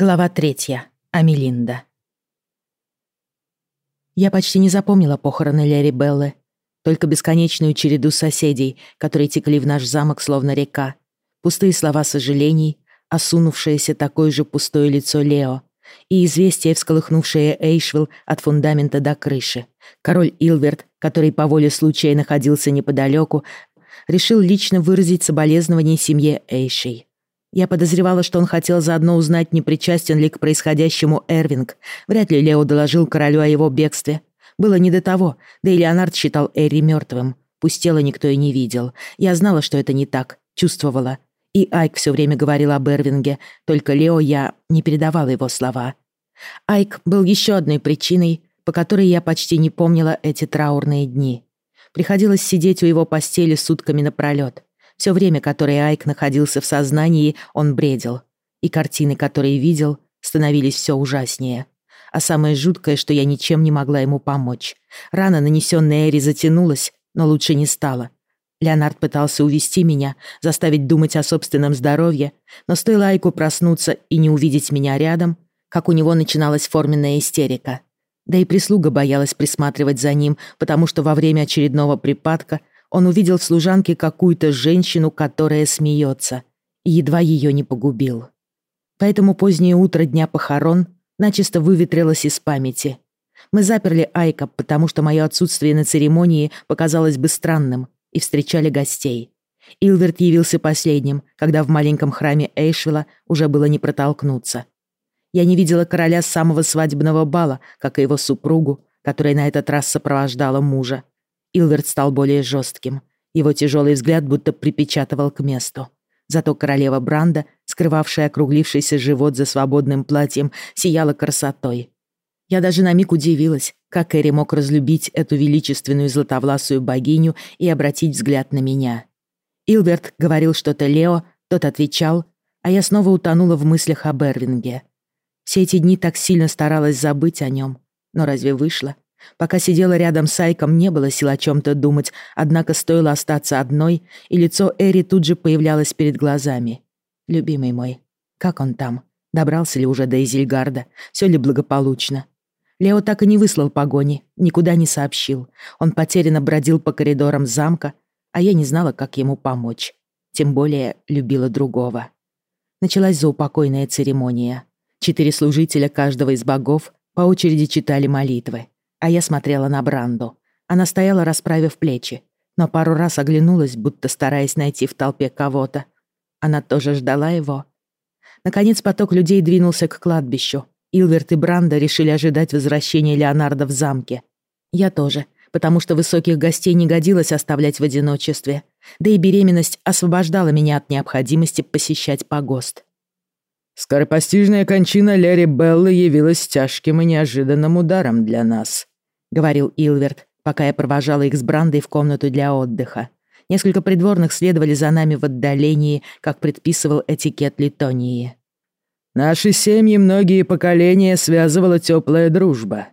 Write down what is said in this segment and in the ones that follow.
Глава третья. Амелинда. Я почти не запомнила похороны Лерри Беллы, только бесконечную череду соседей, которые текли в наш замок словно река, пустые слова сожалений, осунувшееся такое же пустое лицо Лео и известие, всколыхнувшее Эйшвилл от фундамента до крыши. Король Илверт, который по воле случая находился неподалеку, решил лично выразить соболезнование семье Эйшей. Я подозревала, что он хотел заодно узнать, не причастен ли к происходящему Эрвинг. Вряд ли Лео доложил королю о его бегстве. Было не до того, да и Леонард считал Эри мертвым. Пусть никто и не видел. Я знала, что это не так, чувствовала. И Айк все время говорил об Эрвинге, только Лео я не передавала его слова. Айк был еще одной причиной, по которой я почти не помнила эти траурные дни. Приходилось сидеть у его постели сутками напролёт. Все время, которое Айк находился в сознании, он бредил. И картины, которые видел, становились все ужаснее. А самое жуткое, что я ничем не могла ему помочь. Рана, нанесенная Эри, затянулась, но лучше не стало. Леонард пытался увести меня, заставить думать о собственном здоровье, но стоило Айку проснуться и не увидеть меня рядом, как у него начиналась форменная истерика. Да и прислуга боялась присматривать за ним, потому что во время очередного припадка он увидел в служанке какую-то женщину, которая смеется, и едва ее не погубил. Поэтому позднее утро дня похорон начисто выветрилось из памяти. Мы заперли Айка, потому что мое отсутствие на церемонии показалось бы странным, и встречали гостей. Илверт явился последним, когда в маленьком храме Эйшвилла уже было не протолкнуться. Я не видела короля с самого свадебного бала, как и его супругу, которая на этот раз сопровождала мужа. Илверт стал более жестким. Его тяжелый взгляд будто припечатывал к месту. Зато королева Бранда, скрывавшая округлившийся живот за свободным платьем, сияла красотой. Я даже на миг удивилась, как Эри мог разлюбить эту величественную златовласую богиню и обратить взгляд на меня. Илберт говорил что-то Лео, тот отвечал, а я снова утонула в мыслях о Бервинге. Все эти дни так сильно старалась забыть о нем, но разве вышло? Пока сидела рядом с Айком, не было сил о чем-то думать, однако стоило остаться одной, и лицо Эри тут же появлялось перед глазами. «Любимый мой, как он там? Добрался ли уже до Изельгарда? Все ли благополучно?» Лео так и не выслал погони, никуда не сообщил. Он потерянно бродил по коридорам замка, а я не знала, как ему помочь. Тем более любила другого. Началась заупокойная церемония. Четыре служителя каждого из богов по очереди читали молитвы а я смотрела на Бранду. Она стояла, расправив плечи, но пару раз оглянулась, будто стараясь найти в толпе кого-то. Она тоже ждала его. Наконец поток людей двинулся к кладбищу. Илверт и Бранда решили ожидать возвращения Леонардо в замке. Я тоже, потому что высоких гостей не годилось оставлять в одиночестве. Да и беременность освобождала меня от необходимости посещать погост. «Скоропостижная кончина Лерри Беллы явилась тяжким и неожиданным ударом для нас», — говорил Илверт, пока я провожала их с Брандой в комнату для отдыха. Несколько придворных следовали за нами в отдалении, как предписывал этикет Литонии. «Наши семьи многие поколения связывала теплая дружба».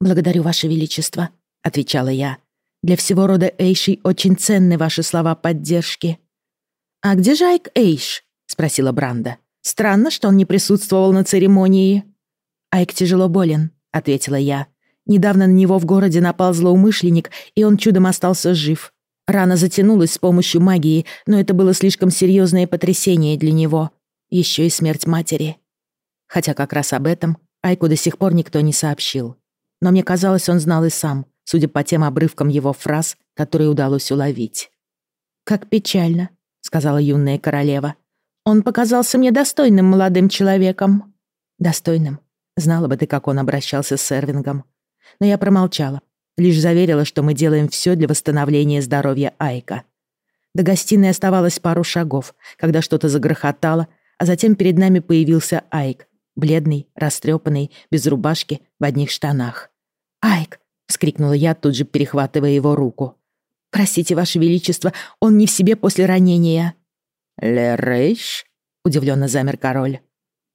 «Благодарю, Ваше Величество», — отвечала я. «Для всего рода Эйшей очень ценны ваши слова поддержки». «А где же Айк Эйш?» — спросила Бранда. «Странно, что он не присутствовал на церемонии». «Айк тяжело болен», — ответила я. Недавно на него в городе напал злоумышленник, и он чудом остался жив. Рана затянулась с помощью магии, но это было слишком серьезное потрясение для него. Еще и смерть матери. Хотя как раз об этом Айку до сих пор никто не сообщил. Но мне казалось, он знал и сам, судя по тем обрывкам его фраз, которые удалось уловить. «Как печально», — сказала юная королева. «Он показался мне достойным молодым человеком». «Достойным. Знала бы ты, как он обращался с Эрвингом но я промолчала, лишь заверила, что мы делаем все для восстановления здоровья Айка. До гостиной оставалось пару шагов, когда что-то загрохотало, а затем перед нами появился Айк, бледный, растрепанный, без рубашки, в одних штанах. «Айк!» — вскрикнула я, тут же перехватывая его руку. «Простите, Ваше Величество, он не в себе после ранения». «Лерейш?» — удивленно замер король.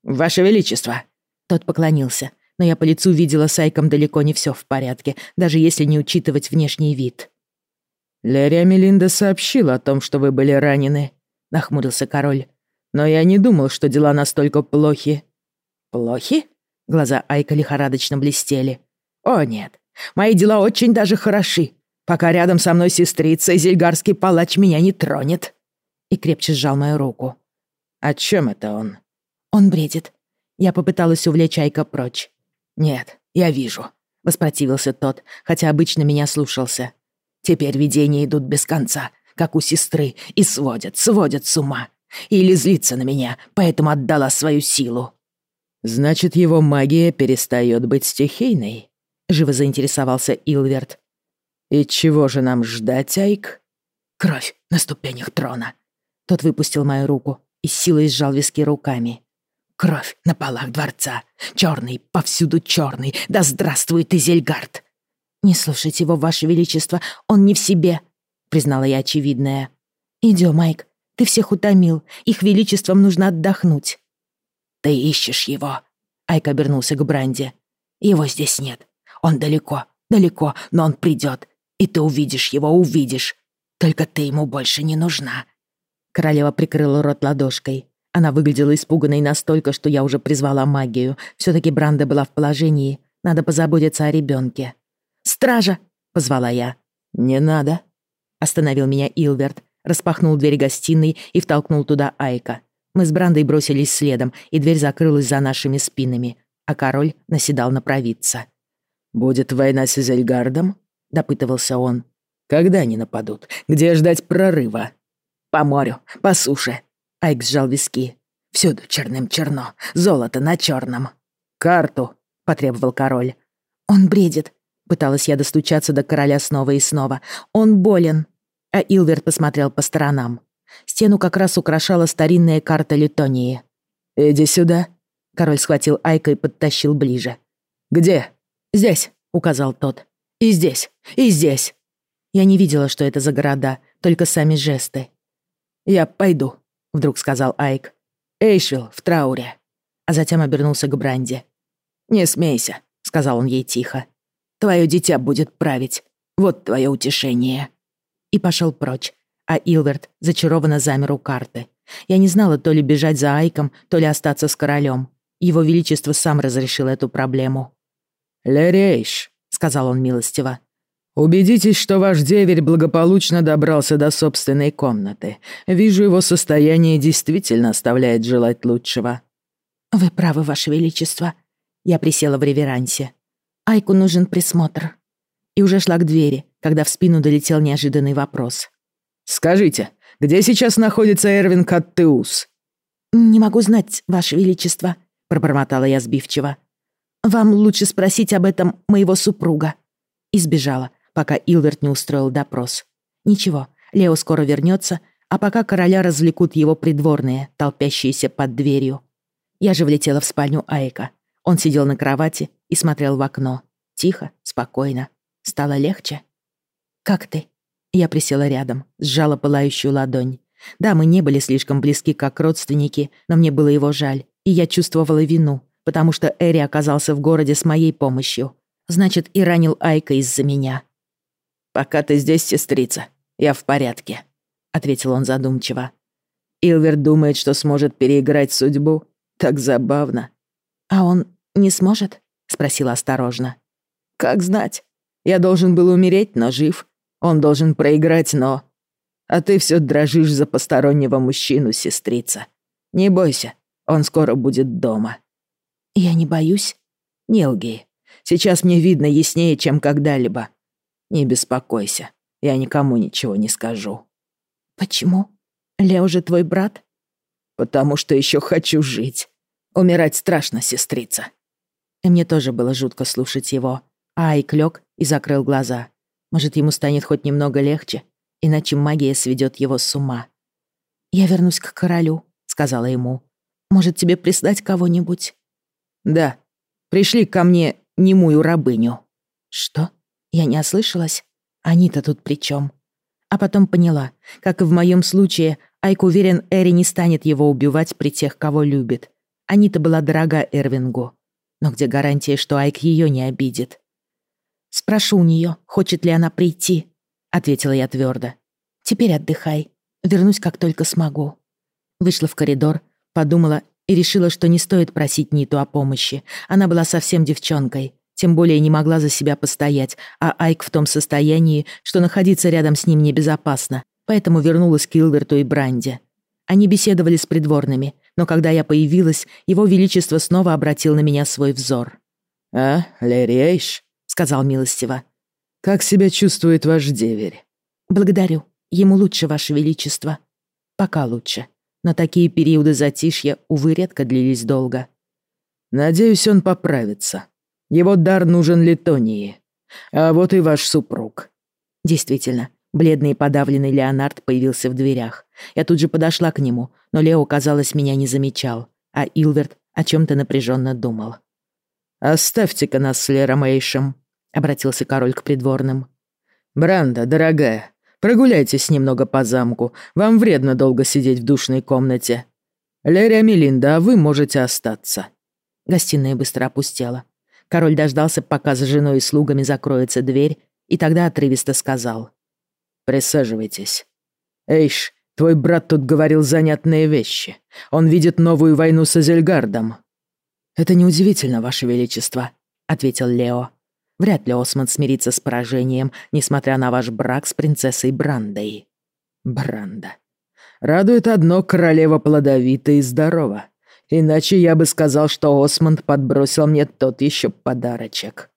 «Ваше Величество!» Тот поклонился, но я по лицу видела с Айком далеко не все в порядке, даже если не учитывать внешний вид. «Лерия Мелинда сообщила о том, что вы были ранены», — нахмурился король. «Но я не думал, что дела настолько плохи». «Плохи?» Глаза Айка лихорадочно блестели. «О, нет, мои дела очень даже хороши. Пока рядом со мной сестрица, зельгарский палач меня не тронет». И крепче сжал мою руку. «О чем это он?» «Он бредит». Я попыталась увлечь Айка прочь. «Нет, я вижу», — воспротивился тот, хотя обычно меня слушался. «Теперь видения идут без конца, как у сестры, и сводят, сводят с ума. Или злится на меня, поэтому отдала свою силу». «Значит, его магия перестает быть стихийной?» — живо заинтересовался Илверт. «И чего же нам ждать, Айк?» «Кровь на ступенях трона». Тот выпустил мою руку и силой сжал виски руками. Кровь на полах дворца. Черный, повсюду черный. Да здравствует Изельгард!» «Не слушайте его, ваше величество, он не в себе», — признала я очевидное. «Идем, Майк, ты всех утомил, их величеством нужно отдохнуть». «Ты ищешь его», — Айк обернулся к Бранде. «Его здесь нет. Он далеко, далеко, но он придет, и ты увидишь его, увидишь. Только ты ему больше не нужна». Королева прикрыла рот ладошкой. Она выглядела испуганной настолько, что я уже призвала магию. Все-таки Бранда была в положении. Надо позаботиться о ребенке. «Стража!» — позвала я. «Не надо», — остановил меня Илверт, распахнул дверь гостиной и втолкнул туда Айка. Мы с Брандой бросились следом, и дверь закрылась за нашими спинами, а король наседал на провидца. «Будет война с Изельгардом?» — допытывался он. «Когда они нападут? Где ждать прорыва?» «По морю, по суше», Айк сжал виски. «Всюду черным черно, золото на черном». «Карту!» — потребовал король. «Он бредит», — пыталась я достучаться до короля снова и снова. «Он болен». А Илверт посмотрел по сторонам. Стену как раз украшала старинная карта Литонии. «Иди сюда». Король схватил Айка и подтащил ближе. «Где?» «Здесь», — указал тот. «И здесь, и здесь». Я не видела, что это за города, только сами жесты. «Я пойду», — вдруг сказал Айк. «Эйшвилл в трауре». А затем обернулся к Бранди. «Не смейся», — сказал он ей тихо. «Твое дитя будет править. Вот твое утешение». И пошел прочь, а Илверт зачарованно замер у карты. Я не знала то ли бежать за Айком, то ли остаться с королем. Его Величество сам разрешил эту проблему. «Лерейш», — сказал он милостиво, «Убедитесь, что ваш деверь благополучно добрался до собственной комнаты. Вижу, его состояние действительно оставляет желать лучшего». «Вы правы, ваше величество». Я присела в реверансе. «Айку нужен присмотр». И уже шла к двери, когда в спину долетел неожиданный вопрос. «Скажите, где сейчас находится Эрвин Каттеус?» «Не могу знать, ваше величество», — пробормотала я сбивчиво. «Вам лучше спросить об этом моего супруга». И сбежала, пока Илверт не устроил допрос. Ничего, Лео скоро вернется, а пока короля развлекут его придворные, толпящиеся под дверью. Я же влетела в спальню Айка. Он сидел на кровати и смотрел в окно. Тихо, спокойно. Стало легче. «Как ты?» Я присела рядом, сжала пылающую ладонь. Да, мы не были слишком близки, как родственники, но мне было его жаль, и я чувствовала вину, потому что Эри оказался в городе с моей помощью. Значит, и ранил Айка из-за меня. «Пока ты здесь, сестрица, я в порядке», — ответил он задумчиво. Илвер думает, что сможет переиграть судьбу. Так забавно». «А он не сможет?» — спросила осторожно. «Как знать. Я должен был умереть, но жив. Он должен проиграть, но... А ты все дрожишь за постороннего мужчину, сестрица. Не бойся, он скоро будет дома». «Я не боюсь?» «Не лги. Сейчас мне видно яснее, чем когда-либо. Не беспокойся, я никому ничего не скажу». «Почему? Лео же твой брат?» «Потому что еще хочу жить. Умирать страшно, сестрица». И мне тоже было жутко слушать его. Айк лёг и закрыл глаза. Может, ему станет хоть немного легче, иначе магия сведет его с ума. «Я вернусь к королю», — сказала ему. «Может, тебе прислать кого-нибудь?» «Да. Пришли ко мне немую рабыню». «Что?» Я не ослышалась? Они-то тут при чем? А потом поняла, как и в моем случае, Айк уверен, Эри не станет его убивать при тех, кого любит. Анита была дорога Эрвингу. Но где гарантия, что Айк ее не обидит? «Спрошу у нее, хочет ли она прийти», — ответила я твердо. «Теперь отдыхай. Вернусь, как только смогу». Вышла в коридор, подумала и решила, что не стоит просить Ниту о помощи. Она была совсем девчонкой, тем более не могла за себя постоять, а Айк в том состоянии, что находиться рядом с ним небезопасно, поэтому вернулась к Илверту и Бранде. Они беседовали с придворными, но когда я появилась, его величество снова обратил на меня свой взор. «А, Лерри Эйш», — сказал милостиво, — «как себя чувствует ваш деверь?» «Благодарю. Ему лучше, ваше величество». «Пока лучше. Но такие периоды затишья, увы, редко длились долго». «Надеюсь, он поправится. Его дар нужен Литонии. А вот и ваш супруг». Действительно, бледный и подавленный Леонард появился в дверях. Я тут же подошла к нему, но Лео, казалось, меня не замечал, а Илверт о чем-то напряженно думал. «Оставьте-ка нас с Лером Эйшем», — обратился король к придворным. «Бранда, дорогая, прогуляйтесь немного по замку. Вам вредно долго сидеть в душной комнате. Лерия Мелинда, а вы можете остаться». Гостиная быстро опустела. Король дождался, пока за женой и слугами закроется дверь, и тогда отрывисто сказал. «Присаживайтесь. Эйш, твой брат тут говорил занятные вещи. Он видит новую войну с Азельгардом». «Это неудивительно, Ваше Величество», — ответил Лео. «Вряд ли Осман смирится с поражением, несмотря на ваш брак с принцессой Брандой». «Бранда. Радует одно, королева плодовита и здорова. Иначе я бы сказал, что Осмонд подбросил мне тот еще подарочек».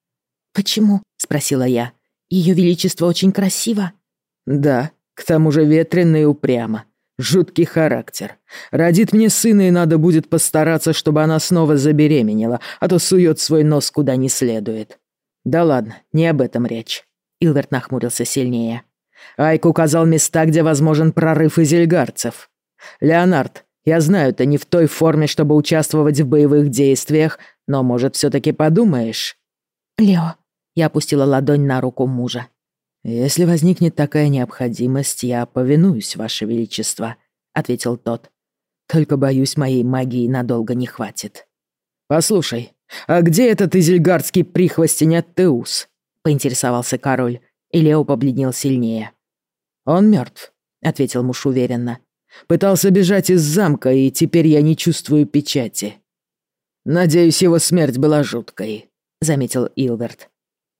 «Почему?» — спросила я. «Ее Величество очень красиво». «Да, к тому же ветрено и упрямо. Жуткий характер. Родит мне сына, и надо будет постараться, чтобы она снова забеременела, а то сует свой нос куда не следует. Да ладно, не об этом речь. Илверт нахмурился сильнее. Айк указал места, где возможен прорыв изельгарцев. Леонард, я знаю, ты не в той форме, чтобы участвовать в боевых действиях, но, может, все таки подумаешь? Лео. Я опустила ладонь на руку мужа. «Если возникнет такая необходимость, я повинуюсь, Ваше Величество», — ответил тот. «Только, боюсь, моей магии надолго не хватит». «Послушай, а где этот изельгардский прихвостень от Теус?» — поинтересовался король, и Лео побледнел сильнее. «Он мертв», — ответил муж уверенно. «Пытался бежать из замка, и теперь я не чувствую печати». «Надеюсь, его смерть была жуткой», — заметил Илверт.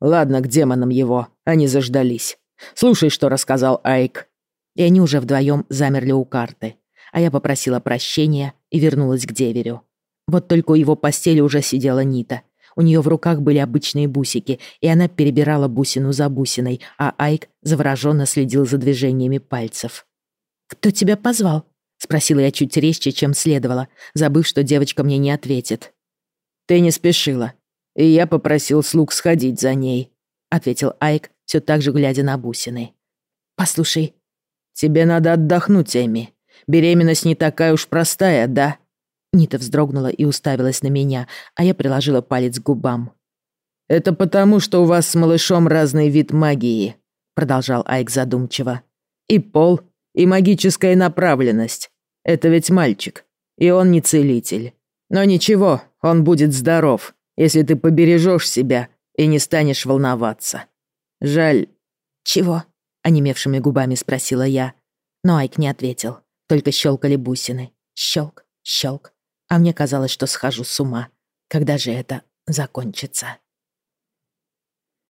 Ладно, к демонам его, они заждались. Слушай, что рассказал Айк. И они уже вдвоем замерли у карты, а я попросила прощения и вернулась к деверю. Вот только у его постели уже сидела Нита. У нее в руках были обычные бусики, и она перебирала бусину за бусиной, а Айк завороженно следил за движениями пальцев. «Кто тебя позвал?» — спросила я чуть резче, чем следовало, забыв, что девочка мне не ответит. «Ты не спешила и я попросил слуг сходить за ней», — ответил Айк, все так же глядя на бусины. «Послушай, тебе надо отдохнуть, Эми. Беременность не такая уж простая, да?» Нита вздрогнула и уставилась на меня, а я приложила палец к губам. «Это потому, что у вас с малышом разный вид магии», — продолжал Айк задумчиво. «И пол, и магическая направленность. Это ведь мальчик, и он не целитель. Но ничего, он будет здоров если ты побережешь себя и не станешь волноваться. Жаль...» «Чего?» — онемевшими губами спросила я. Но Айк не ответил, только щелкали бусины. Щелк, щелк. А мне казалось, что схожу с ума. Когда же это закончится?»